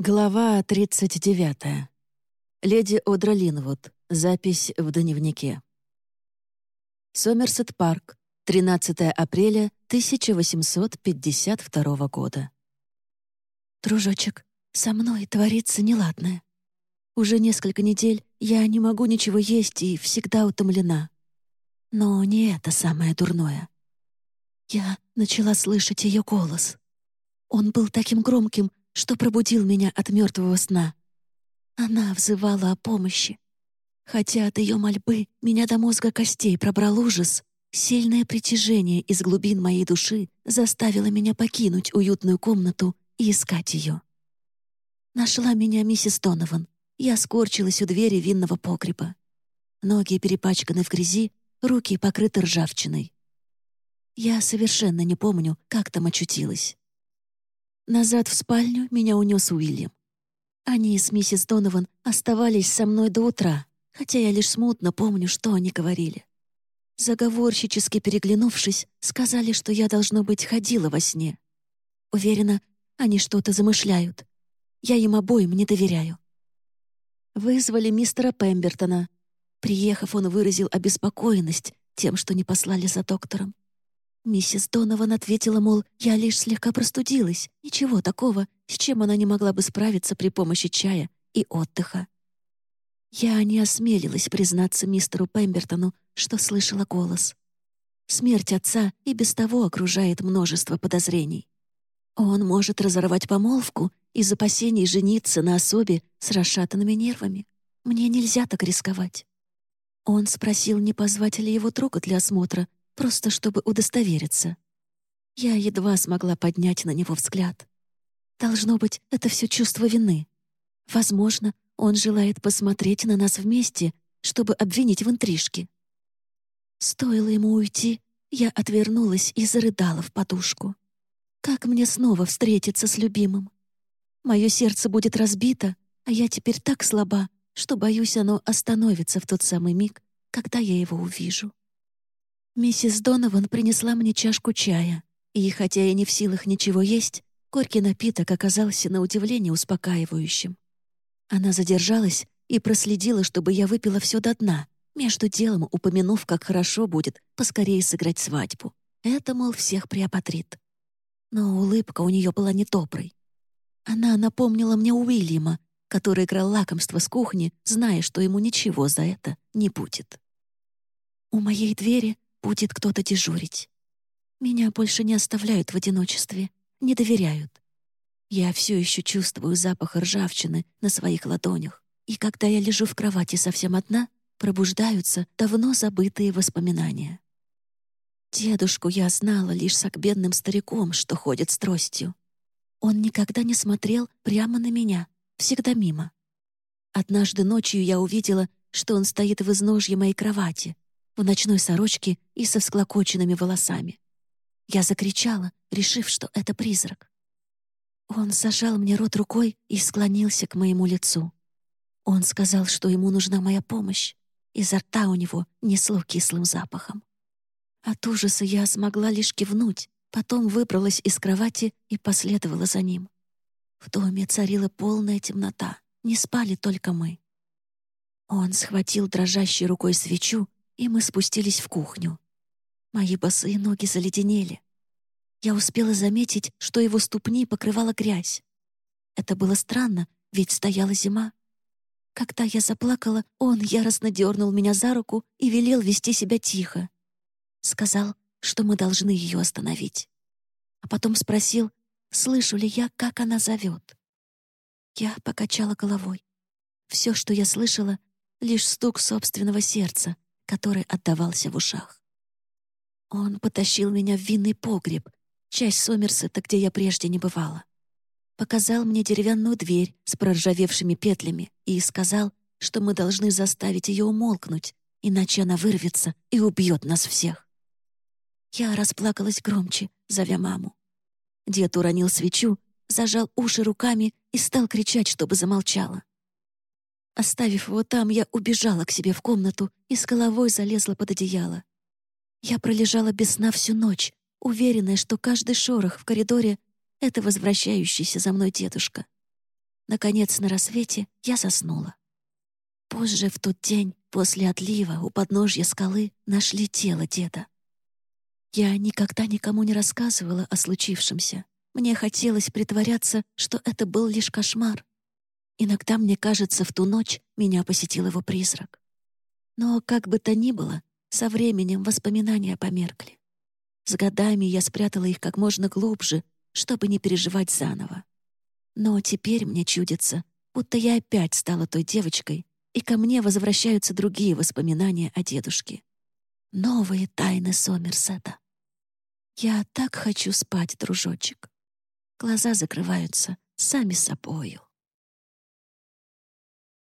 Глава 39. Леди Одра Линвуд. Запись в дневнике. Сомерсет Парк. 13 апреля 1852 года. «Дружочек, со мной творится неладное. Уже несколько недель я не могу ничего есть и всегда утомлена. Но не это самое дурное. Я начала слышать ее голос. Он был таким громким, что пробудил меня от мертвого сна. Она взывала о помощи. Хотя от ее мольбы меня до мозга костей пробрал ужас, сильное притяжение из глубин моей души заставило меня покинуть уютную комнату и искать ее. Нашла меня миссис Донован. Я скорчилась у двери винного погреба. Ноги перепачканы в грязи, руки покрыты ржавчиной. Я совершенно не помню, как там очутилась. Назад в спальню меня унес Уильям. Они с миссис Донован оставались со мной до утра, хотя я лишь смутно помню, что они говорили. Заговорщически переглянувшись, сказали, что я, должно быть, ходила во сне. Уверена, они что-то замышляют. Я им обоим не доверяю. Вызвали мистера Пембертона. Приехав, он выразил обеспокоенность тем, что не послали за доктором. Миссис Донован ответила, мол, я лишь слегка простудилась, ничего такого, с чем она не могла бы справиться при помощи чая и отдыха. Я не осмелилась признаться мистеру Пембертону, что слышала голос. Смерть отца и без того окружает множество подозрений. Он может разорвать помолвку из опасений жениться на особе с расшатанными нервами. Мне нельзя так рисковать. Он спросил, не позвать ли его друга для осмотра, просто чтобы удостовериться. Я едва смогла поднять на него взгляд. Должно быть, это все чувство вины. Возможно, он желает посмотреть на нас вместе, чтобы обвинить в интрижке. Стоило ему уйти, я отвернулась и зарыдала в подушку. Как мне снова встретиться с любимым? Мое сердце будет разбито, а я теперь так слаба, что, боюсь, оно остановится в тот самый миг, когда я его увижу. Миссис Донован принесла мне чашку чая, и, хотя я не в силах ничего есть, горький напиток оказался на удивление успокаивающим. Она задержалась и проследила, чтобы я выпила все до дна, между делом упомянув, как хорошо будет поскорее сыграть свадьбу. Это, мол, всех приободрит. Но улыбка у нее была недоброй. Она напомнила мне Уильяма, который играл лакомство с кухни, зная, что ему ничего за это не будет. У моей двери будет кто-то дежурить. Меня больше не оставляют в одиночестве, не доверяют. Я все еще чувствую запах ржавчины на своих ладонях, и когда я лежу в кровати совсем одна, пробуждаются давно забытые воспоминания. Дедушку я знала лишь с бедным стариком, что ходит с тростью. Он никогда не смотрел прямо на меня, всегда мимо. Однажды ночью я увидела, что он стоит в изножье моей кровати, в ночной сорочке и со всклокоченными волосами. Я закричала, решив, что это призрак. Он зажал мне рот рукой и склонился к моему лицу. Он сказал, что ему нужна моя помощь. Изо рта у него несло кислым запахом. От ужаса я смогла лишь кивнуть, потом выбралась из кровати и последовала за ним. В доме царила полная темнота, не спали только мы. Он схватил дрожащей рукой свечу и мы спустились в кухню. Мои босые ноги заледенели. Я успела заметить, что его ступни покрывала грязь. Это было странно, ведь стояла зима. Когда я заплакала, он яростно дернул меня за руку и велел вести себя тихо. Сказал, что мы должны ее остановить. А потом спросил, слышу ли я, как она зовет. Я покачала головой. Все, что я слышала, — лишь стук собственного сердца, который отдавался в ушах. Он потащил меня в винный погреб, часть Сомерсета, где я прежде не бывала. Показал мне деревянную дверь с проржавевшими петлями и сказал, что мы должны заставить ее умолкнуть, иначе она вырвется и убьет нас всех. Я расплакалась громче, зовя маму. Дед уронил свечу, зажал уши руками и стал кричать, чтобы замолчала. Оставив его там, я убежала к себе в комнату и с головой залезла под одеяло. Я пролежала без сна всю ночь, уверенная, что каждый шорох в коридоре — это возвращающийся за мной дедушка. Наконец, на рассвете я заснула. Позже, в тот день, после отлива, у подножья скалы нашли тело деда. Я никогда никому не рассказывала о случившемся. Мне хотелось притворяться, что это был лишь кошмар. Иногда, мне кажется, в ту ночь меня посетил его призрак. Но, как бы то ни было, со временем воспоминания померкли. С годами я спрятала их как можно глубже, чтобы не переживать заново. Но теперь мне чудится, будто я опять стала той девочкой, и ко мне возвращаются другие воспоминания о дедушке. Новые тайны Сомерсета. Я так хочу спать, дружочек. Глаза закрываются сами собою.